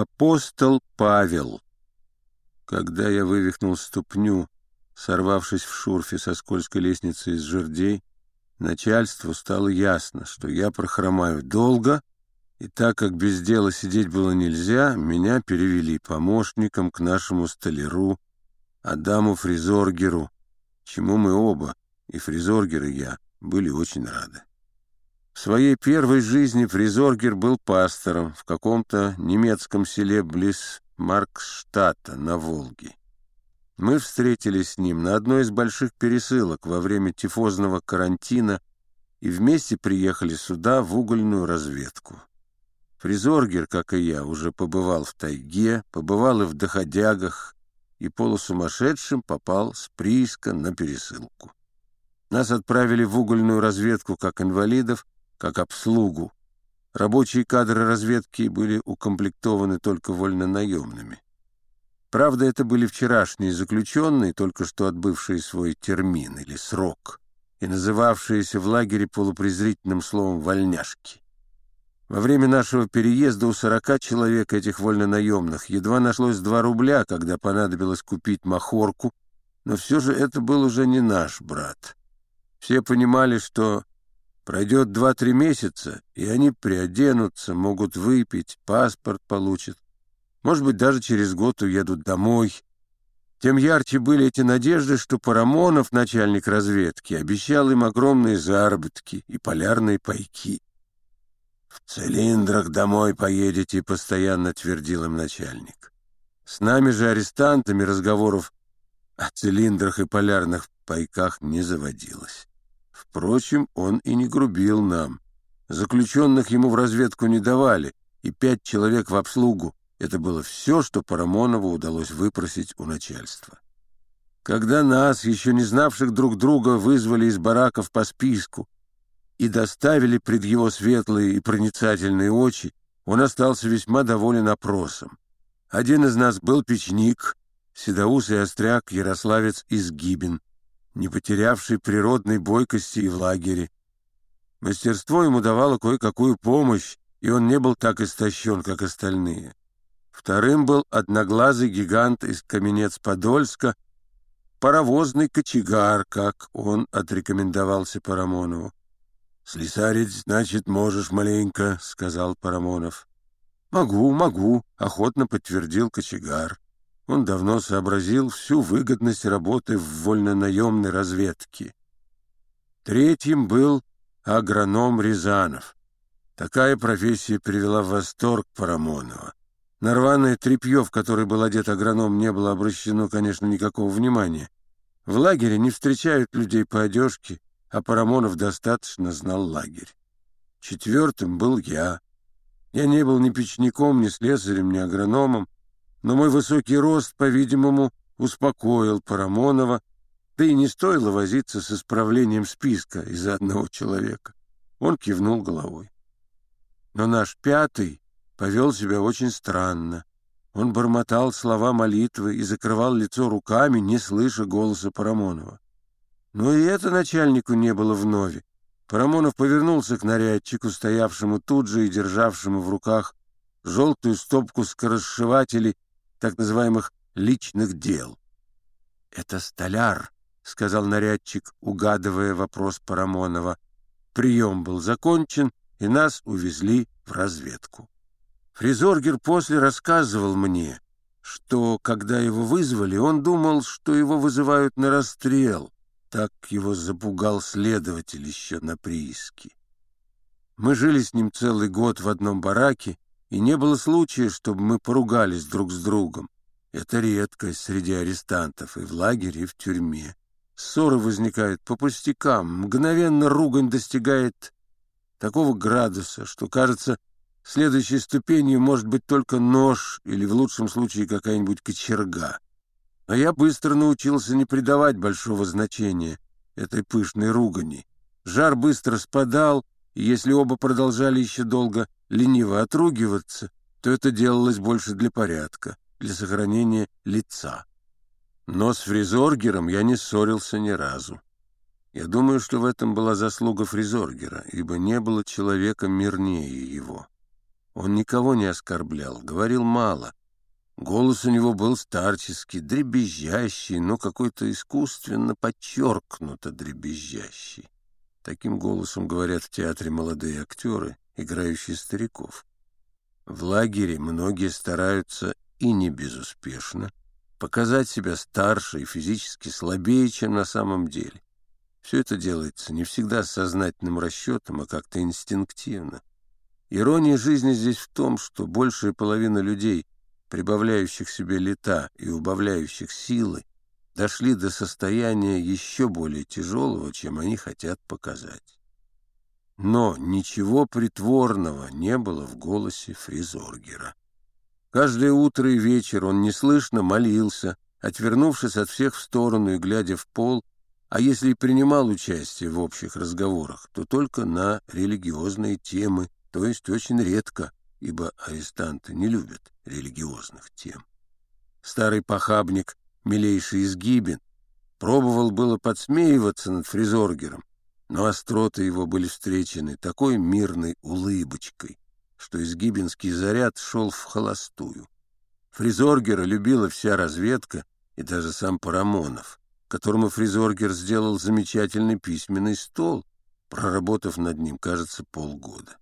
Апостол Павел. Когда я вывихнул ступню, сорвавшись в шурфе со скользкой лестницы из жердей, начальству стало ясно, что я прохромаю долго, и так как без дела сидеть было нельзя, меня перевели помощником к нашему столяру Адаму Фризоргеру, чему мы оба, и Фризоргер, и я, были очень рады. В своей первой жизни Фризоргер был пастором в каком-то немецком селе близ Марксштадта на Волге. Мы встретились с ним на одной из больших пересылок во время тифозного карантина и вместе приехали сюда в угольную разведку. Фризоргер, как и я, уже побывал в тайге, побывал и в доходягах, и полусумасшедшим попал с прииска на пересылку. Нас отправили в угольную разведку как инвалидов, как обслугу. Рабочие кадры разведки были укомплектованы только вольнонаемными. Правда, это были вчерашние заключенные, только что отбывшие свой термин или срок, и называвшиеся в лагере полупрезрительным словом «вольняшки». Во время нашего переезда у сорока человек этих вольнонаемных едва нашлось два рубля, когда понадобилось купить махорку, но все же это был уже не наш брат. Все понимали, что Пройдет два-три месяца, и они приоденутся, могут выпить, паспорт получат. Может быть, даже через год уедут домой. Тем ярче были эти надежды, что Парамонов, начальник разведки, обещал им огромные заработки и полярные пайки. «В цилиндрах домой поедете», — постоянно твердил им начальник. С нами же, арестантами, разговоров о цилиндрах и полярных пайках не заводилось. Впрочем, он и не грубил нам. Заключенных ему в разведку не давали, и пять человек в обслугу — это было все, что Парамонову удалось выпросить у начальства. Когда нас, еще не знавших друг друга, вызвали из бараков по списку и доставили пред его светлые и проницательные очи, он остался весьма доволен опросом. Один из нас был печник, седоусый остряк, ярославец из Гибин не потерявший природной бойкости и в лагере. Мастерство ему давало кое-какую помощь, и он не был так истощен, как остальные. Вторым был одноглазый гигант из Каменец-Подольска, паровозный кочегар, как он отрекомендовался Парамонову. «Слесарить, значит, можешь маленько», — сказал Парамонов. «Могу, могу», — охотно подтвердил кочегар. Он давно сообразил всю выгодность работы в вольнонаемной разведке. Третьим был агроном Рязанов. Такая профессия привела в восторг Парамонова. На рваное тряпье, в которое был одет агроном, не было обращено, конечно, никакого внимания. В лагере не встречают людей по одежке, а Парамонов достаточно знал лагерь. Четвертым был я. Я не был ни печником, ни слесарем, ни агрономом, но мой высокий рост, по-видимому, успокоил Парамонова, да и не стоило возиться с исправлением списка из-за одного человека. Он кивнул головой. Но наш пятый повел себя очень странно. Он бормотал слова молитвы и закрывал лицо руками, не слыша голоса Парамонова. Но и это начальнику не было вновь. Парамонов повернулся к нарядчику, стоявшему тут же и державшему в руках желтую стопку скоросшивателей так называемых личных дел. «Это столяр», — сказал нарядчик, угадывая вопрос Парамонова. Прием был закончен, и нас увезли в разведку. Фризоргер после рассказывал мне, что, когда его вызвали, он думал, что его вызывают на расстрел. Так его запугал следователь еще на прииске. Мы жили с ним целый год в одном бараке, и не было случая, чтобы мы поругались друг с другом. Это редкость среди арестантов и в лагере, и в тюрьме. Ссоры возникают по пустякам, мгновенно ругань достигает такого градуса, что, кажется, следующей ступенью может быть только нож или, в лучшем случае, какая-нибудь кочерга. Но я быстро научился не придавать большого значения этой пышной ругани. Жар быстро спадал, и если оба продолжали еще долго лениво отругиваться, то это делалось больше для порядка, для сохранения лица. Но с Фризоргером я не ссорился ни разу. Я думаю, что в этом была заслуга Фризоргера, ибо не было человека мирнее его. Он никого не оскорблял, говорил мало. Голос у него был старческий, дребезжащий, но какой-то искусственно подчеркнуто дребезжащий. Таким голосом говорят в театре молодые актеры, играющие стариков. В лагере многие стараются, и не безуспешно, показать себя старше и физически слабее, чем на самом деле. Все это делается не всегда с сознательным расчетом, а как-то инстинктивно. Ирония жизни здесь в том, что большая половина людей, прибавляющих себе лета и убавляющих силы, дошли до состояния еще более тяжелого, чем они хотят показать. Но ничего притворного не было в голосе Фризоргера. Каждое утро и вечер он неслышно молился, отвернувшись от всех в сторону и глядя в пол, а если и принимал участие в общих разговорах, то только на религиозные темы, то есть очень редко, ибо арестанты не любят религиозных тем. Старый похабник, милейший изгибин, пробовал было подсмеиваться над фризоргером, но остроты его были встречены такой мирной улыбочкой, что изгибинский заряд шел в холостую. Фризоргера любила вся разведка и даже сам Парамонов, которому Фризоргер сделал замечательный письменный стол, проработав над ним, кажется, полгода.